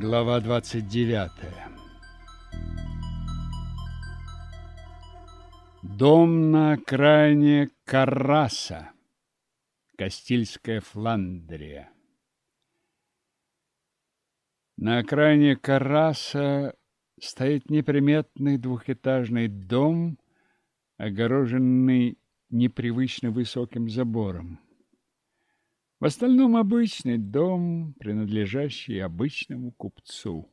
Глава 29 Дом на окраине Карраса, Кастильская Фландрия. На окраине Карраса стоит неприметный двухэтажный дом, огороженный непривычно высоким забором. В остальном обычный дом, принадлежащий обычному купцу.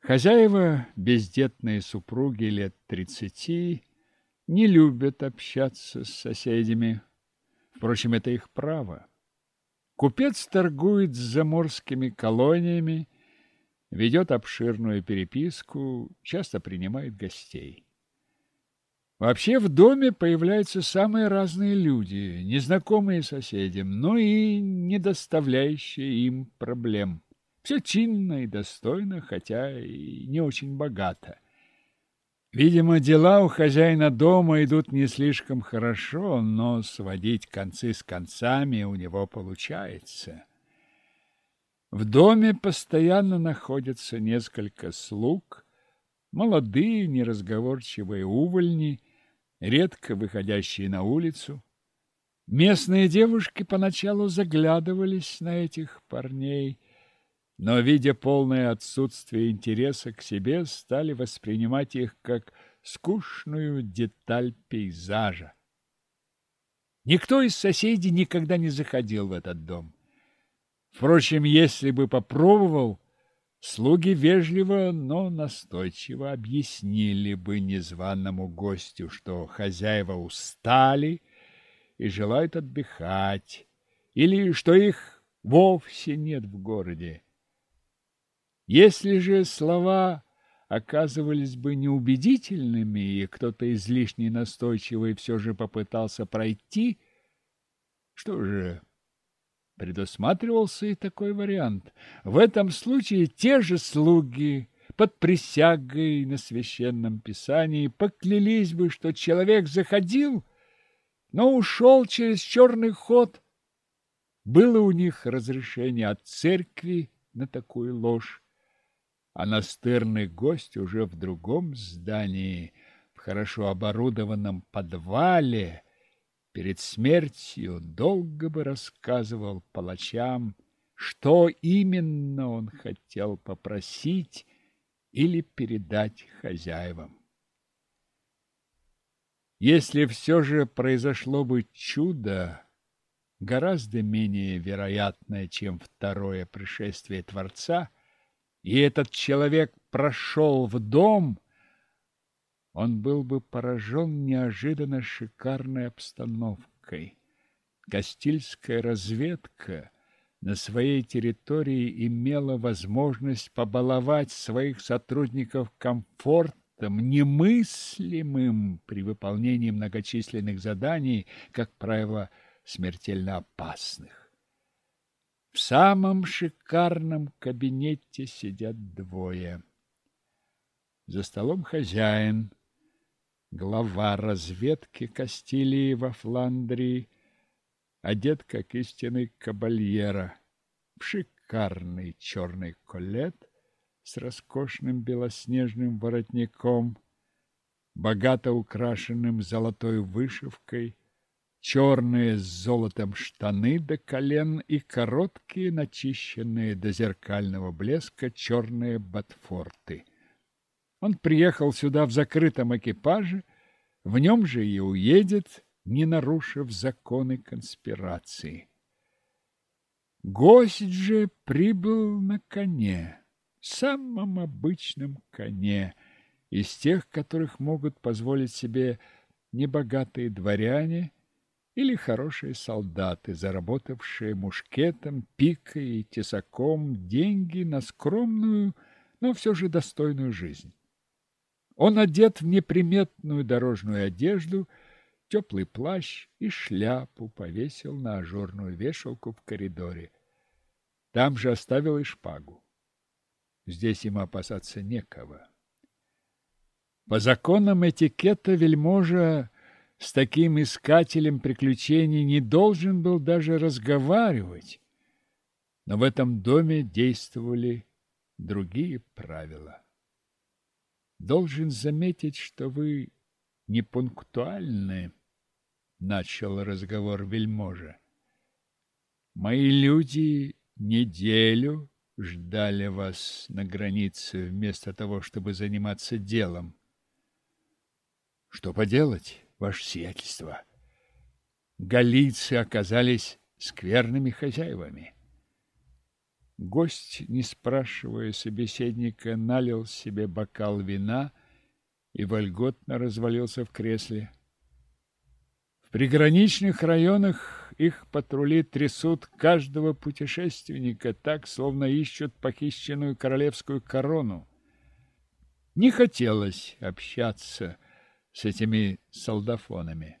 Хозяева, бездетные супруги лет тридцати, не любят общаться с соседями. Впрочем, это их право. Купец торгует с заморскими колониями, ведет обширную переписку, часто принимает гостей. Вообще в доме появляются самые разные люди, незнакомые соседям, но и не доставляющие им проблем. Все чинно и достойно, хотя и не очень богато. Видимо, дела у хозяина дома идут не слишком хорошо, но сводить концы с концами у него получается. В доме постоянно находятся несколько слуг, молодые неразговорчивые увольни, редко выходящие на улицу. Местные девушки поначалу заглядывались на этих парней, но, видя полное отсутствие интереса к себе, стали воспринимать их как скучную деталь пейзажа. Никто из соседей никогда не заходил в этот дом. Впрочем, если бы попробовал, слуги вежливо, но настойчиво объяснили бы незваному гостю, что хозяева устали и желают отдыхать, или что их вовсе нет в городе. Если же слова оказывались бы неубедительными, и кто-то излишне настойчивый все же попытался пройти, что же, Предусматривался и такой вариант. В этом случае те же слуги под присягой на священном писании поклялись бы, что человек заходил, но ушел через черный ход. Было у них разрешение от церкви на такую ложь, а настырный гость уже в другом здании, в хорошо оборудованном подвале, перед смертью долго бы рассказывал палачам, что именно он хотел попросить или передать хозяевам. Если все же произошло бы чудо, гораздо менее вероятное, чем второе пришествие Творца, и этот человек прошел в дом, он был бы поражен неожиданно шикарной обстановкой. Кастильская разведка на своей территории имела возможность побаловать своих сотрудников комфортом, немыслимым при выполнении многочисленных заданий, как правило, смертельно опасных. В самом шикарном кабинете сидят двое. За столом хозяин, глава разведки Кастилии во Фландрии, одет как истинный кабальера в шикарный черный колет с роскошным белоснежным воротником, богато украшенным золотой вышивкой, черные с золотом штаны до колен и короткие, начищенные до зеркального блеска черные ботфорты. Он приехал сюда в закрытом экипаже, в нем же и уедет, не нарушив законы конспирации. Гость же прибыл на коне, самом обычном коне, из тех, которых могут позволить себе небогатые дворяне или хорошие солдаты, заработавшие мушкетом, пикой и тесаком деньги на скромную, но все же достойную жизнь. Он одет в неприметную дорожную одежду, теплый плащ и шляпу повесил на ажурную вешалку в коридоре. Там же оставил и шпагу. Здесь ему опасаться некого. По законам этикета вельможа с таким искателем приключений не должен был даже разговаривать. Но в этом доме действовали другие правила. Должен заметить, что вы не пунктуальны, начал разговор вельможа. Мои люди неделю ждали вас на границе вместо того, чтобы заниматься делом. Что поделать, ваше сиятельство? Галийцы оказались скверными хозяевами. Гость, не спрашивая собеседника, налил себе бокал вина и вольготно развалился в кресле. В приграничных районах их патрули трясут каждого путешественника так, словно ищут похищенную королевскую корону. Не хотелось общаться с этими солдафонами.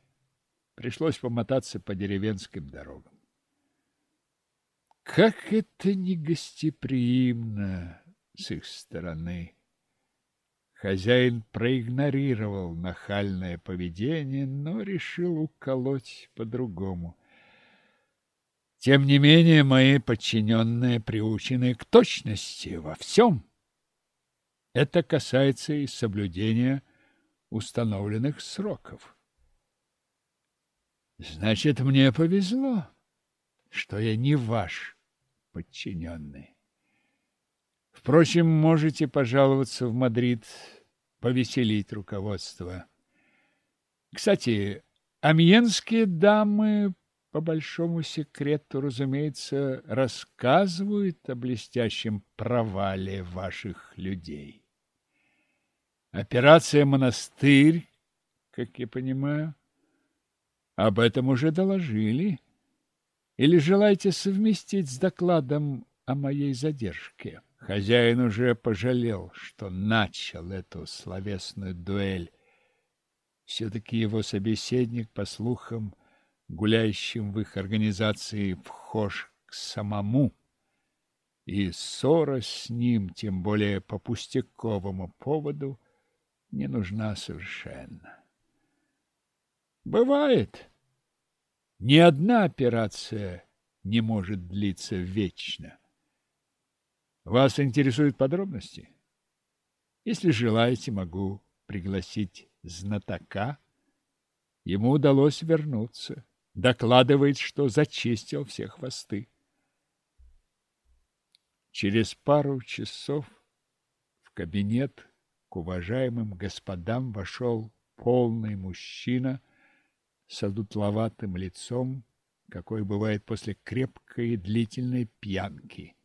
Пришлось помотаться по деревенским дорогам. Как это негостеприимно с их стороны! Хозяин проигнорировал нахальное поведение, но решил уколоть по-другому. Тем не менее, мои подчиненные приучены к точности во всем. Это касается и соблюдения установленных сроков. Значит, мне повезло, что я не ваш подчиненный. Впрочем, можете пожаловаться в Мадрид, повеселить руководство. Кстати, амьенские дамы, по большому секрету, разумеется, рассказывают о блестящем провале ваших людей. Операция «Монастырь», как я понимаю, об этом уже доложили. Или желаете совместить с докладом о моей задержке? Хозяин уже пожалел, что начал эту словесную дуэль. Все-таки его собеседник, по слухам, гуляющим в их организации, вхож к самому, и ссора с ним, тем более по пустяковому поводу, не нужна совершенно. Бывает, ни одна операция не может длиться вечно. Вас интересуют подробности? Если желаете, могу пригласить знатока. Ему удалось вернуться. Докладывает, что зачистил все хвосты. Через пару часов в кабинет к уважаемым господам вошел полный мужчина – с одутловатым лицом, какой бывает после крепкой и длительной пьянки.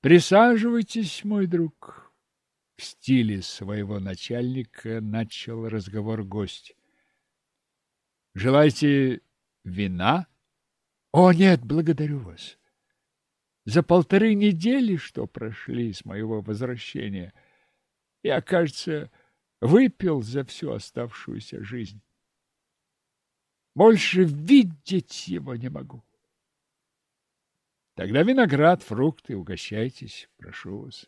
«Присаживайтесь, мой друг!» В стиле своего начальника начал разговор гость. «Желаете вина?» «О, нет, благодарю вас!» За полторы недели, что прошли с моего возвращения, я, кажется, выпил за всю оставшуюся жизнь. Больше видеть его не могу. Тогда виноград, фрукты, угощайтесь, прошу вас.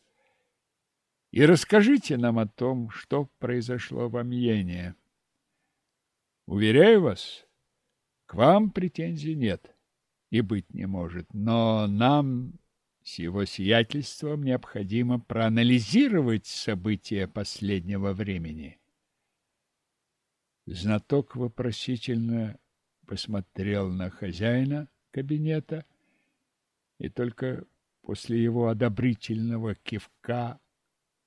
И расскажите нам о том, что произошло в Амьене. Уверяю вас, к вам претензий нет и быть не может, но нам с его сиятельством необходимо проанализировать события последнего времени. Знаток вопросительно посмотрел на хозяина кабинета и только после его одобрительного кивка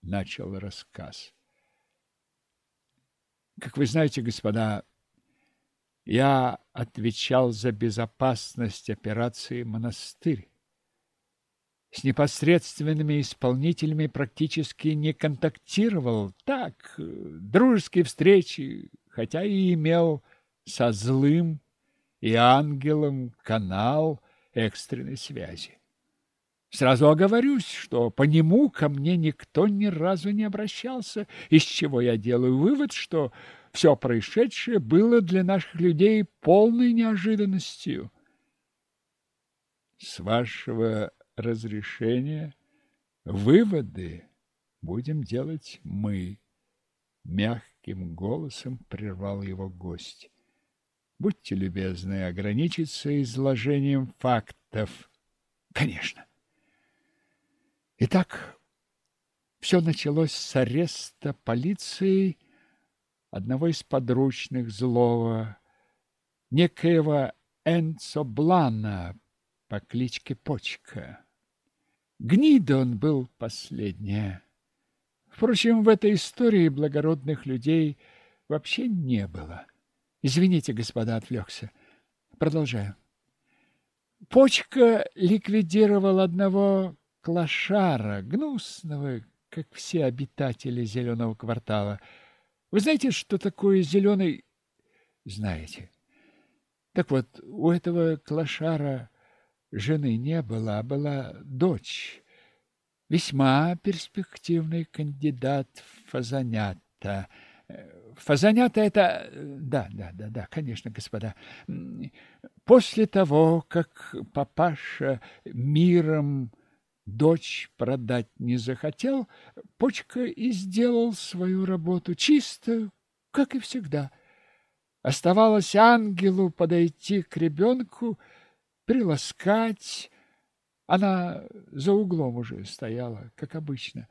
начал рассказ. Как вы знаете, господа, я отвечал за безопасность операции «Монастырь». С непосредственными исполнителями практически не контактировал. Так, дружеские встречи, хотя и имел со злым и ангелом канал экстренной связи. Сразу оговорюсь, что по нему ко мне никто ни разу не обращался, из чего я делаю вывод, что все происшедшее было для наших людей полной неожиданностью. С вашего разрешения выводы будем делать мы, мягко мягким голосом прервал его гость. Будьте любезны ограничиться изложением фактов. Конечно. Итак, Все началось с ареста полицией одного из подручных злого, некоего Энцо Блана по кличке Почка. Гнида он был последняя. Впрочем, в этой истории благородных людей вообще не было. Извините, господа, отвлекся. Продолжаю. Почка ликвидировал одного клошара, гнусного, как все обитатели зеленого квартала. Вы знаете, что такое зеленый? Знаете. Так вот, у этого клошара жены не было, а была дочь, весьма перспективный кандидат в фазанята. Фазанята это... Да, да, да, да, конечно, господа. После того, как папаша миром дочь продать не захотел, Почка и сделал свою работу чисто, как и всегда. Оставалось ангелу подойти к ребенку, приласкать. Она за углом уже стояла, как обычно.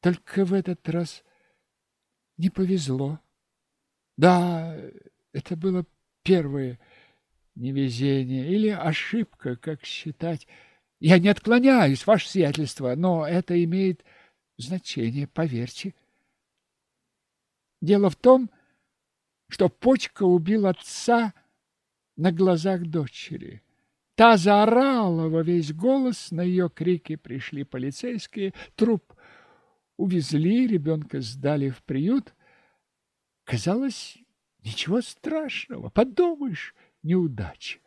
Только в этот раз не повезло. Да, это было первое невезение или ошибка, как считать. Я не отклоняюсь, ваше сиятельство, но это имеет значение, поверьте. Дело в том, что почка убил отца на глазах дочери. Та заорала во весь голос, на ее крики пришли полицейские, труп увезли, ребенка сдали в приют. Казалось, ничего страшного, подумаешь, неудача.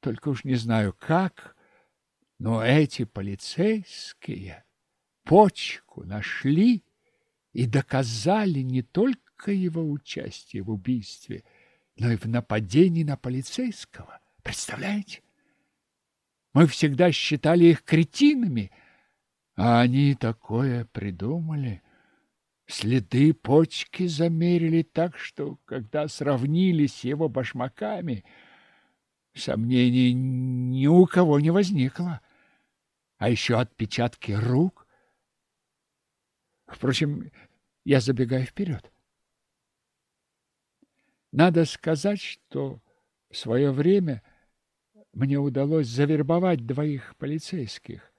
Только уж не знаю как, но эти полицейские почку нашли и доказали не только его участие в убийстве, но и в нападении на полицейского. Представляете? Мы всегда считали их кретинами, а они такое придумали. Следы почки замерили так, что, когда сравнили с его башмаками – Сомнений ни у кого не возникло. А еще отпечатки рук. Впрочем, я забегаю вперед. Надо сказать, что в свое время мне удалось завербовать двоих полицейских.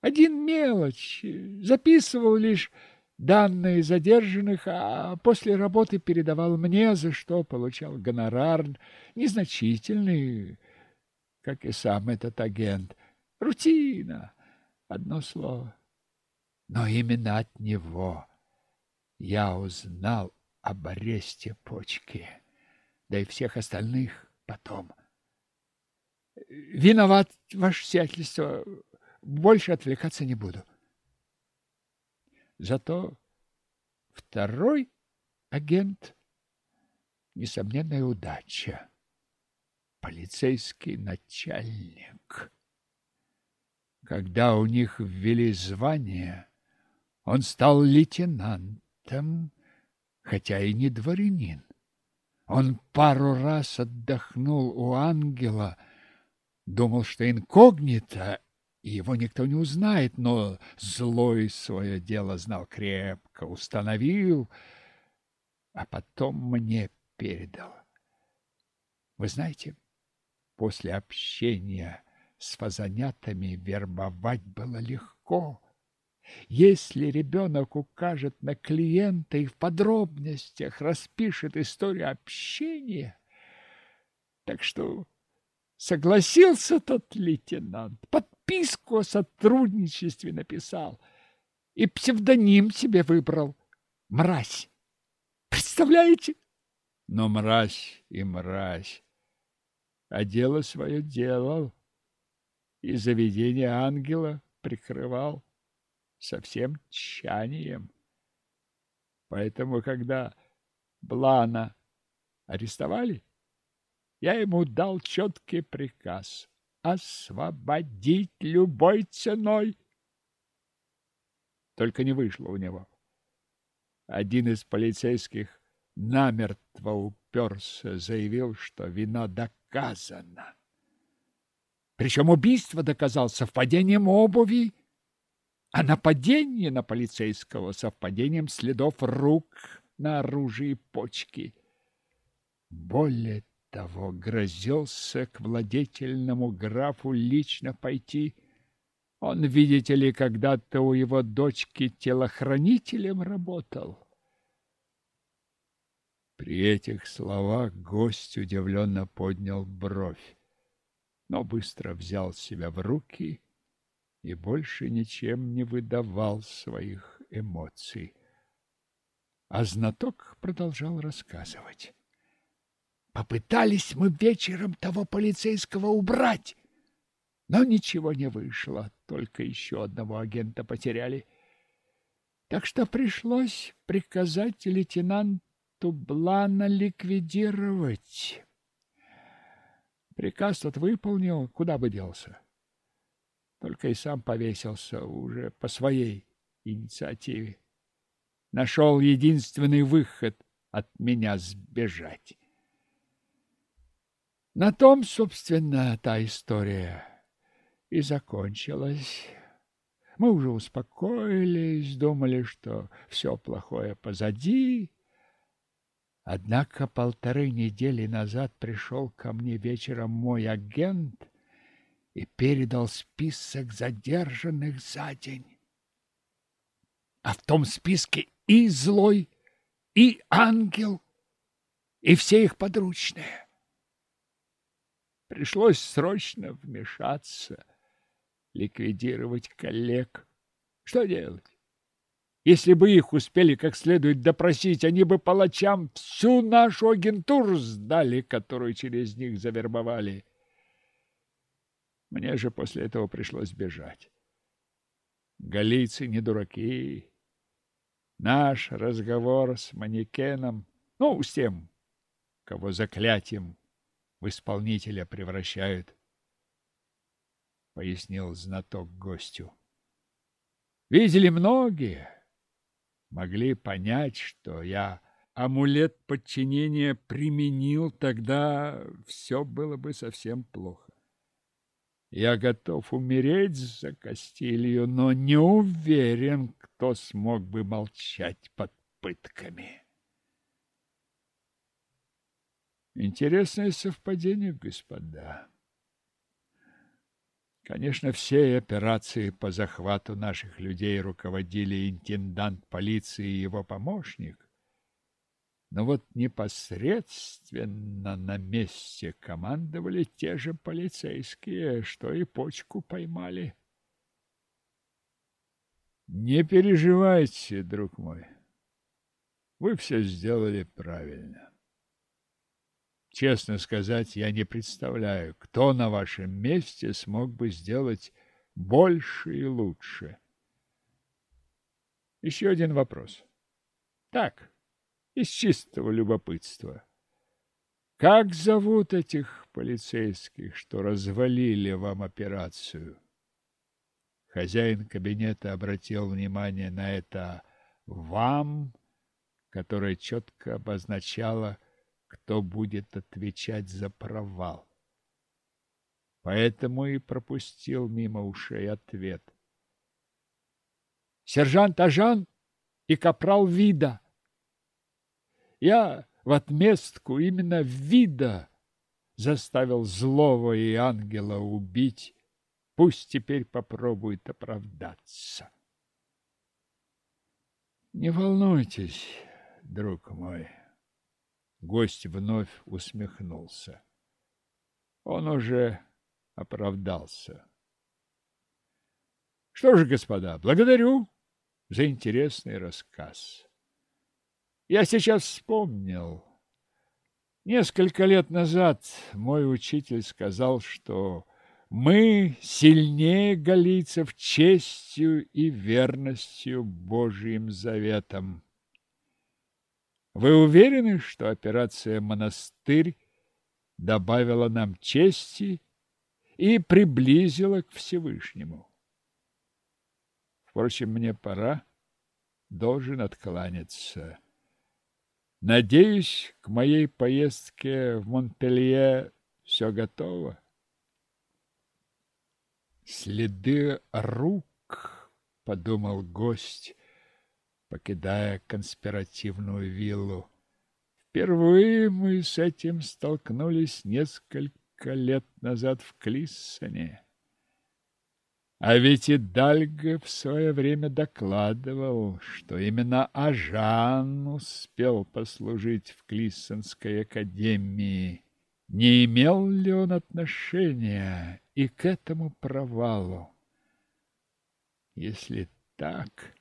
Один мелочь, записывал лишь данные задержанных, а после работы передавал мне, за что получал гонорар незначительный, как и сам этот агент. Рутина, одно слово. Но именно от него я узнал об аресте почки, да и всех остальных потом. Виноват, ваше сиятельство, больше отвлекаться не буду. Зато второй агент — несомненная удача. Полицейский начальник. Когда у них ввели звание, он стал лейтенантом, хотя и не дворянин. Он пару раз отдохнул у ангела, думал, что инкогнито и его никто не узнает, но злой свое дело знал крепко, установил, а потом мне передал. Вы знаете, после общения с фазанятами вербовать было легко. Если ребенок укажет на клиента и в подробностях распишет историю общения, так что согласился тот лейтенант, подписку о сотрудничестве написал и псевдоним себе выбрал. Мразь. Представляете? Но мразь и мразь. А дело свое делал. И заведение ангела прикрывал со всем тщанием. Поэтому, когда Блана арестовали, я ему дал четкий приказ освободить любой ценой. Только не вышло у него. Один из полицейских намертво уперся, заявил, что вина доказана. Причем убийство доказал совпадением обуви а нападение на полицейского совпадением следов рук на оружии почки. Более того, грозился к владетельному графу лично пойти. Он, видите ли, когда-то у его дочки телохранителем работал. При этих словах гость удивленно поднял бровь, но быстро взял себя в руки и больше ничем не выдавал своих эмоций. А знаток продолжал рассказывать. Попытались мы вечером того полицейского убрать, но ничего не вышло, только еще одного агента потеряли. Так что пришлось приказать лейтенанту Блана ликвидировать. Приказ тот выполнил, куда бы делся. Только и сам повесился уже по своей инициативе. Нашел единственный выход от меня сбежать. На том, собственно, та история и закончилась. Мы уже успокоились, думали, что все плохое позади. Однако полторы недели назад пришел ко мне вечером мой агент и передал список задержанных за день. А в том списке и злой, и ангел, и все их подручные. Пришлось срочно вмешаться, ликвидировать коллег. Что делать? Если бы их успели как следует допросить, они бы палачам всю нашу агентуру сдали, которую через них завербовали. Мне же после этого пришлось бежать. Галийцы не дураки. Наш разговор с манекеном, ну, с тем, кого заклятием в исполнителя превращают, — пояснил знаток гостю. Видели многие, могли понять, что я амулет подчинения применил, тогда все было бы совсем плохо. Я готов умереть за Кастилью, но не уверен, кто смог бы молчать под пытками. Интересное совпадение, господа. Конечно, все операции по захвату наших людей руководили интендант полиции и его помощник. Но вот непосредственно на месте командовали те же полицейские, что и почку поймали. Не переживайте, друг мой. Вы все сделали правильно. Честно сказать, я не представляю, кто на вашем месте смог бы сделать больше и лучше. Еще один вопрос. Так, из чистого любопытства. Как зовут этих полицейских, что развалили вам операцию? Хозяин кабинета обратил внимание на это «вам», которое четко обозначало – кто будет отвечать за провал. Поэтому и пропустил мимо ушей ответ. Сержант Ажан и капрал Вида. Я в отместку именно Вида заставил злого и ангела убить. Пусть теперь попробует оправдаться. Не волнуйтесь, друг мой. Гость вновь усмехнулся. Он уже оправдался. Что ж, господа, благодарю за интересный рассказ. Я сейчас вспомнил. Несколько лет назад мой учитель сказал, что мы сильнее галийцев честью и верностью Божьим заветам. Вы уверены, что операция «Монастырь» добавила нам чести и приблизила к Всевышнему? Впрочем, мне пора, должен откланяться. Надеюсь, к моей поездке в Монпелье все готово. Следы рук подумал гость, покидая конспиративную виллу. Впервые мы с этим столкнулись несколько лет назад в Клиссоне. А ведь и Дальга в свое время докладывал, что именно Ажан успел послужить в Клиссонской академии. Не имел ли он отношения и к этому провалу? Если так...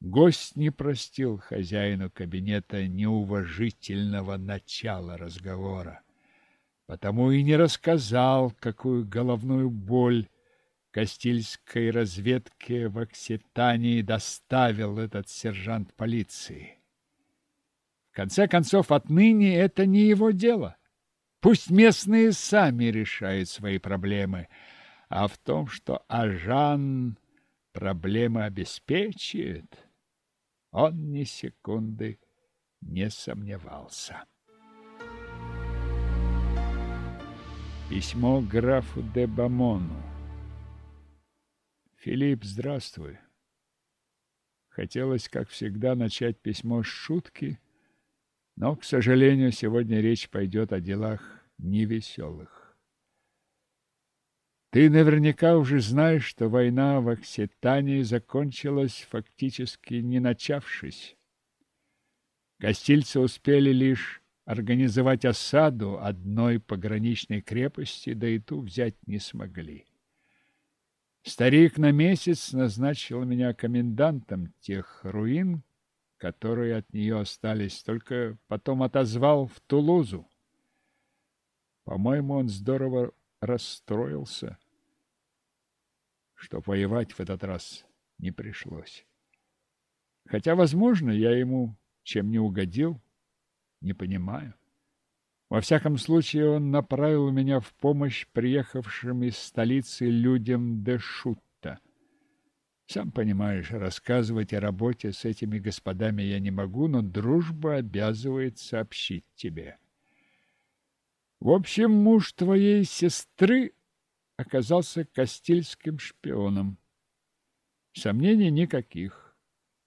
Гость не простил хозяину кабинета неуважительного начала разговора, потому и не рассказал, какую головную боль Кастильской разведке в Окситании доставил этот сержант полиции. В конце концов, отныне это не его дело. Пусть местные сами решают свои проблемы, а в том, что Ажан проблемы обеспечит, он ни секунды не сомневался. Письмо графу де Бамону Филипп, здравствуй. Хотелось, как всегда, начать письмо с шутки, но, к сожалению, сегодня речь пойдет о делах невеселых. Ты наверняка уже знаешь, что война в Окситании закончилась фактически не начавшись. Гостильцы успели лишь организовать осаду одной пограничной крепости, да и ту взять не смогли. Старик на месяц назначил меня комендантом тех руин, которые от нее остались, только потом отозвал в Тулузу. По-моему, он здорово расстроился, что воевать в этот раз не пришлось. Хотя, возможно, я ему чем не угодил, не понимаю. Во всяком случае, он направил меня в помощь приехавшим из столицы людям де Шутта. Сам понимаешь, рассказывать о работе с этими господами я не могу, но дружба обязывает сообщить тебе. В общем, муж твоей сестры оказался кастильским шпионом. Сомнений никаких.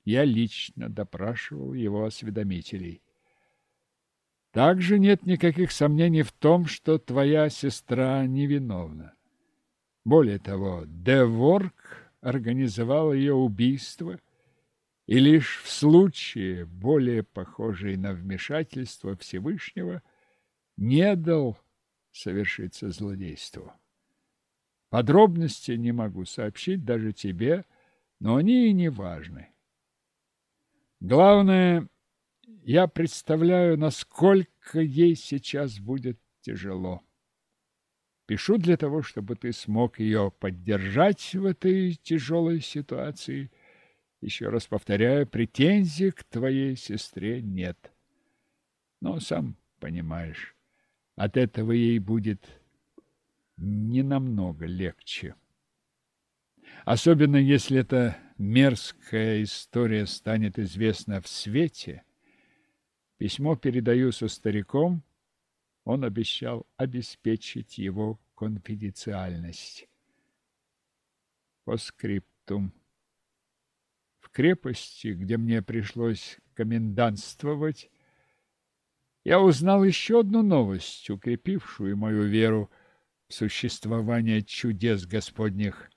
Я лично допрашивал его осведомителей. Также нет никаких сомнений в том, что твоя сестра невиновна. Более того, Деворк организовал ее убийство, и лишь в случае, более похожей на вмешательство Всевышнего, не дал совершиться злодейству. Подробности не могу сообщить даже тебе, но они и не важны. Главное — я представляю, насколько ей сейчас будет тяжело. Пишу для того, чтобы ты смог ее поддержать в этой тяжелой ситуации. Еще раз повторяю, претензий к твоей сестре нет. Но сам понимаешь, от этого ей будет не намного легче. Особенно если эта мерзкая история станет известна в свете – Письмо передаю со стариком. Он обещал обеспечить его конфиденциальность. По скриптум. В крепости, где мне пришлось комендантствовать, я узнал еще одну новость, укрепившую мою веру существование чудес Господних.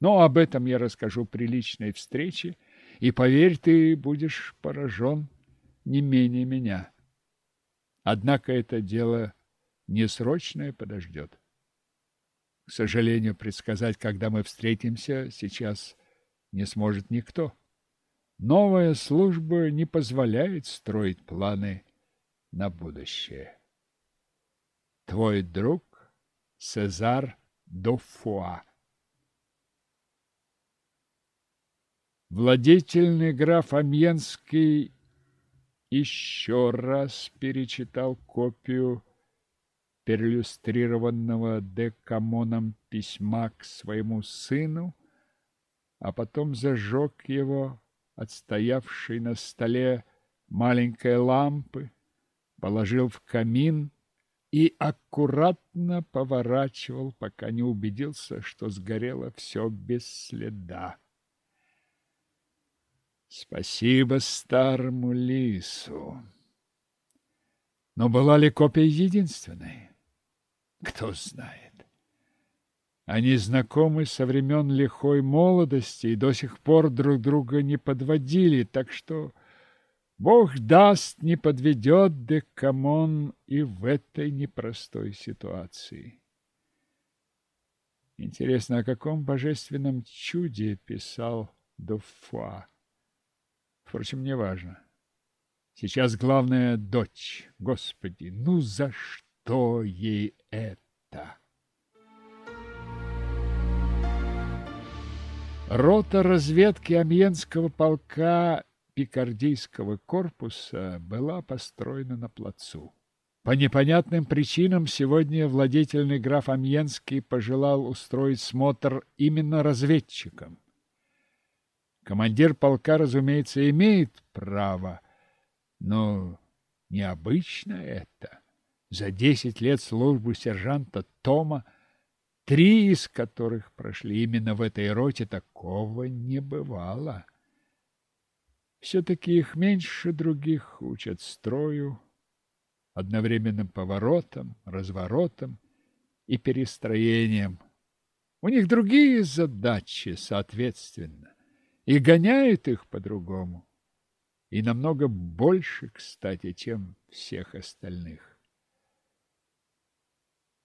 Но об этом я расскажу при личной встрече, и, поверь, ты будешь поражен не менее меня. Однако это дело не срочное подождет. К сожалению, предсказать, когда мы встретимся, сейчас не сможет никто. Новая служба не позволяет строить планы на будущее. Твой друг Сезар Дофуа Владетельный граф Амьенский еще раз перечитал копию перлюстрированного Декамоном письма к своему сыну, а потом зажег его отстоявший на столе маленькой лампы, положил в камин и аккуратно поворачивал, пока не убедился, что сгорело все без следа. Спасибо старому лису. Но была ли копия единственной? Кто знает. Они знакомы со времен лихой молодости и до сих пор друг друга не подводили, так что Бог даст, не подведет Декамон и в этой непростой ситуации. Интересно, о каком божественном чуде писал Дуфуа? Впрочем, не важно. Сейчас главное — дочь. Господи, ну за что ей это? Рота разведки Амьенского полка Пикардийского корпуса была построена на плацу. По непонятным причинам сегодня владетельный граф Амьенский пожелал устроить смотр именно разведчикам. Командир полка, разумеется, имеет право, но необычно это. За десять лет службы сержанта Тома три из которых прошли именно в этой роте, такого не бывало. Все-таки их меньше других учат строю, одновременным поворотом, разворотом и перестроением. У них другие задачи, соответственно, и гоняют их по-другому. И намного больше, кстати, чем всех остальных.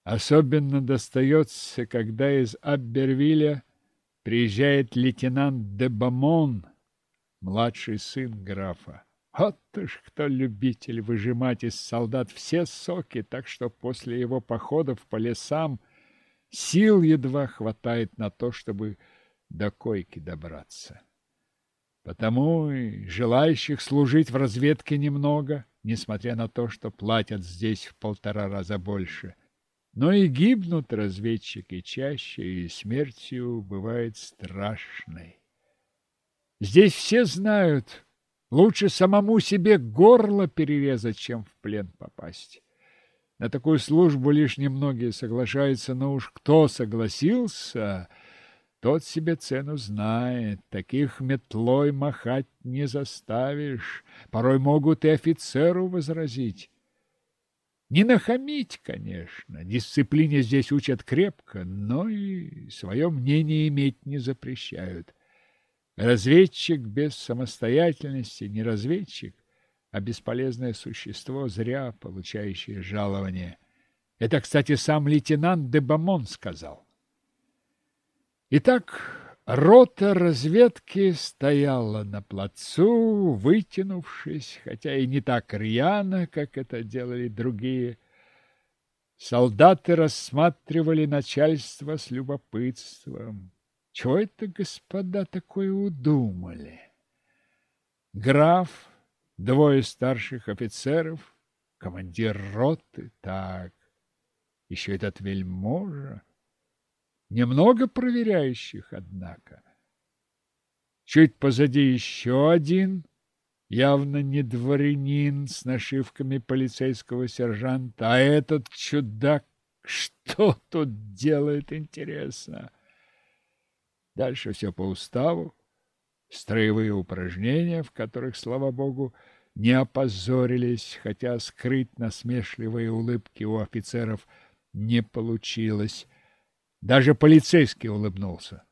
Особенно достается, когда из Аббервиля приезжает лейтенант де Бамон, младший сын графа. Вот уж кто любитель выжимать из солдат все соки, так что после его походов по лесам сил едва хватает на то, чтобы до койки добраться. Потому и желающих служить в разведке немного, несмотря на то, что платят здесь в полтора раза больше. Но и гибнут разведчики чаще, и смертью бывает страшной. Здесь все знают, лучше самому себе горло перерезать, чем в плен попасть. На такую службу лишь немногие соглашаются, но уж кто согласился, тот себе цену знает. Таких метлой махать не заставишь. Порой могут и офицеру возразить. Не нахамить, конечно, дисциплине здесь учат крепко, но и свое мнение иметь не запрещают. Разведчик без самостоятельности не разведчик, а бесполезное существо, зря получающее жалование. Это, кстати, сам лейтенант Дебамон сказал. Итак, Рота разведки стояла на плацу, вытянувшись, хотя и не так рьяно, как это делали другие. Солдаты рассматривали начальство с любопытством. Чего это, господа, такое удумали? Граф, двое старших офицеров, командир роты, так, еще этот вельможа. Немного проверяющих, однако. Чуть позади еще один, явно не дворянин с нашивками полицейского сержанта, а этот чудак что тут делает, интересно? Дальше все по уставу. Строевые упражнения, в которых, слава богу, не опозорились, хотя скрыть насмешливые улыбки у офицеров не получилось. Даже полицейский улыбнулся.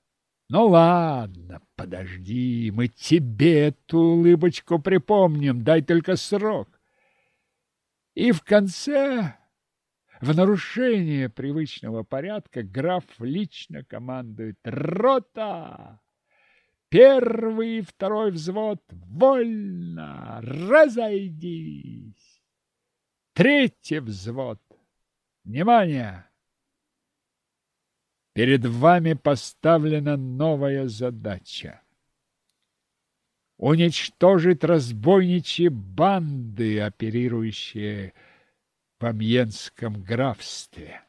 Ну ладно, подожди, мы тебе эту улыбочку припомним, дай только срок. И в конце, в нарушение привычного порядка, граф лично командует «Рота!» Первый и второй взвод вольно, разойдись. Третий взвод. Внимание! Перед вами поставлена новая задача. Уничтожить разбойничьи банды, оперирующие Амьенском графстве.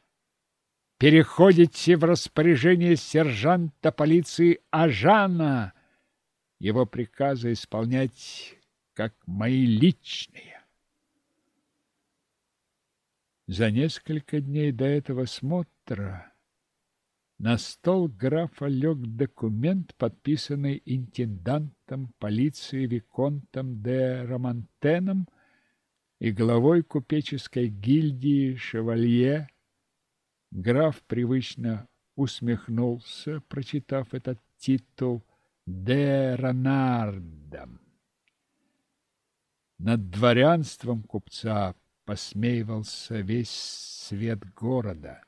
Переходите в распоряжение сержанта полиции Ажана. Его приказы исполнять как мои личные. За несколько дней до этого смотра на стол графа лег документ, подписанный интендантом полиции Виконтом де Романтеном и главой купеческой гильдии Шевалье. Граф привычно усмехнулся, прочитав этот титул де Ронардом. Над дворянством купца посмеивался весь свет города.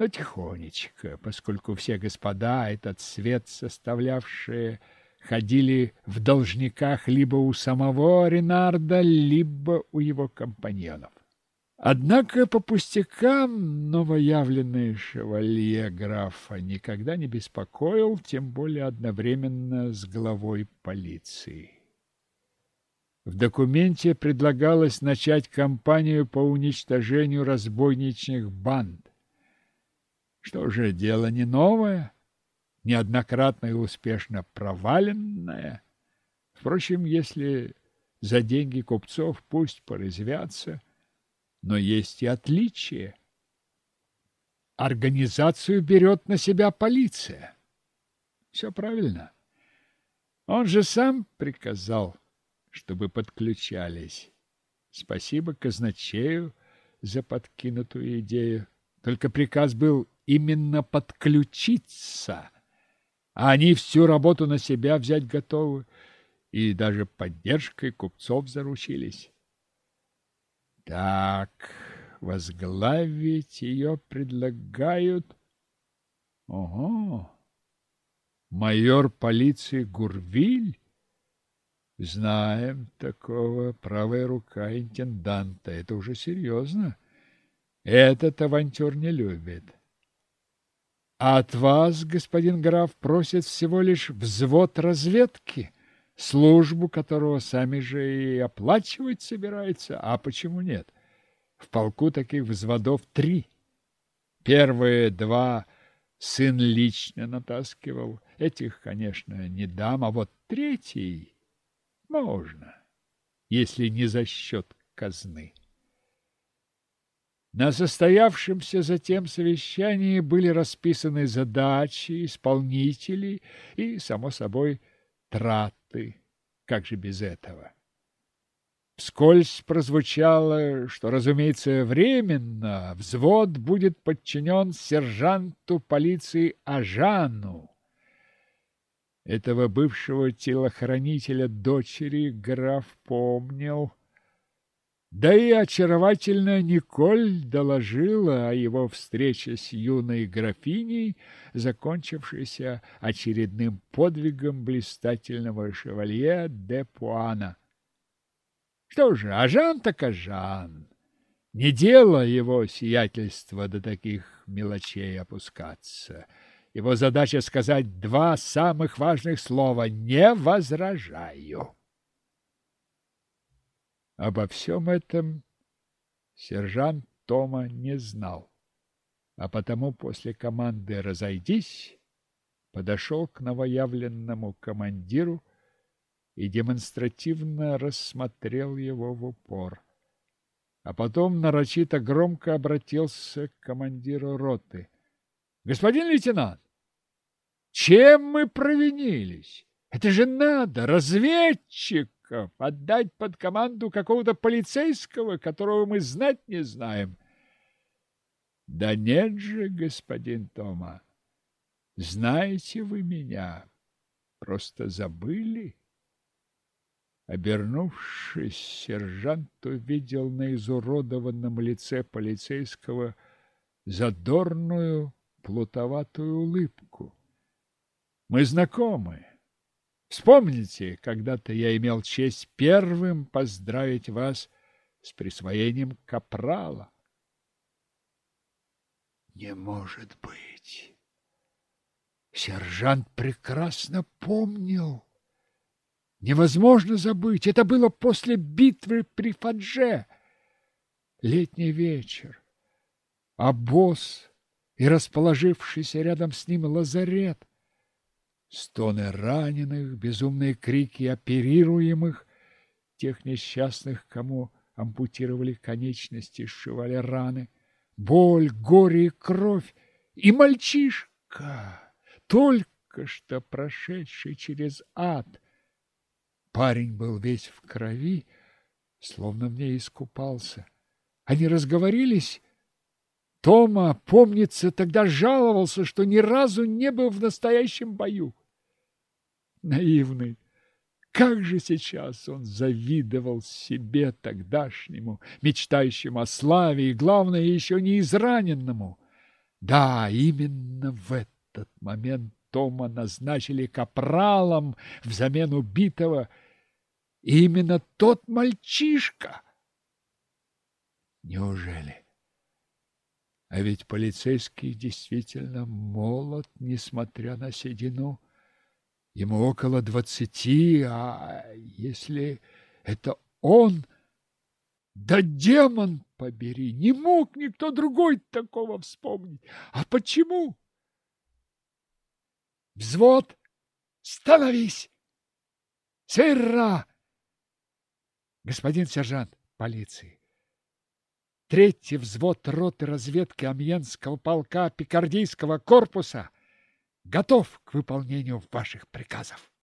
Но тихонечко, поскольку все господа, этот свет составлявшие, ходили в должниках либо у самого Ренарда, либо у его компаньонов. Однако по пустякам новоявленный шевалье графа никогда не беспокоил, тем более одновременно с главой полиции. В документе предлагалось начать кампанию по уничтожению разбойничьих банд. Что же, дело не новое, неоднократно и успешно проваленное. Впрочем, если за деньги купцов пусть порезвятся, но есть и отличие. Организацию берет на себя полиция. Все правильно. Он же сам приказал чтобы подключались. Спасибо казначею за подкинутую идею. Только приказ был именно подключиться, а они всю работу на себя взять готовы и даже поддержкой купцов заручились. Так, возглавить ее предлагают... Ого! Майор полиции Гурвиль? Знаем такого, правая рука интенданта. Это уже серьезно. Этот авантюр не любит. А от вас, господин граф, просят всего лишь взвод разведки, службу которого сами же и оплачивать собираются. А почему нет? В полку таких взводов три. Первые два сын лично натаскивал. Этих, конечно, не дам, а вот третий... Можно, если не за счет казны. На состоявшемся затем совещании были расписаны задачи, исполнителей и, само собой, траты. Как же без этого? Вскользь прозвучало, что, разумеется, временно взвод будет подчинен сержанту полиции Ажану. Этого бывшего телохранителя дочери граф помнил. Да и очаровательная Николь доложила о его встрече с юной графиней, закончившейся очередным подвигом блистательного шевалье де Пуана. Что же, Ажан так Ажан. Не дело его сиятельства до таких мелочей опускаться — его задача сказать два самых важных слова «не возражаю». Обо всем этом сержант Тома не знал, а потому после команды «разойдись» подошел к новоявленному командиру и демонстративно рассмотрел его в упор. А потом нарочито громко обратился к командиру роты. «Господин лейтенант, чем мы провинились? Это же надо, разведчиков, отдать под команду какого-то полицейского, которого мы знать не знаем. Да нет же, господин Тома, знаете вы меня, просто забыли. Обернувшись, сержант увидел на изуродованном лице полицейского задорную плутоватую улыбку. Мы знакомы. Вспомните, когда-то я имел честь первым поздравить вас с присвоением капрала. Не может быть. Сержант прекрасно помнил. Невозможно забыть. Это было после битвы при Фадже. Летний вечер. А босс и расположившийся рядом с ним лазарет. Стоны раненых, безумные крики оперируемых, тех несчастных, кому ампутировали конечности, сшивали раны. Боль, горе и кровь. И мальчишка, только что прошедший через ад. Парень был весь в крови, словно в ней искупался. Они разговорились. Тома, помнится, тогда жаловался, что ни разу не был в настоящем бою. Наивный. Как же сейчас он завидовал себе тогдашнему, мечтающему о славе и, главное, еще не израненному. Да, именно в этот момент Тома назначили капралом взамен убитого. И именно тот мальчишка. Неужели? А ведь полицейский действительно молод, несмотря на седину. Ему около двадцати, а если это он... Да демон побери, не мог никто другой такого вспомнить. А почему? Взвод, становись! Сыра! Господин сержант полиции, третий взвод роты разведки Амьенского полка Пикардийского корпуса готов к выполнению ваших приказов.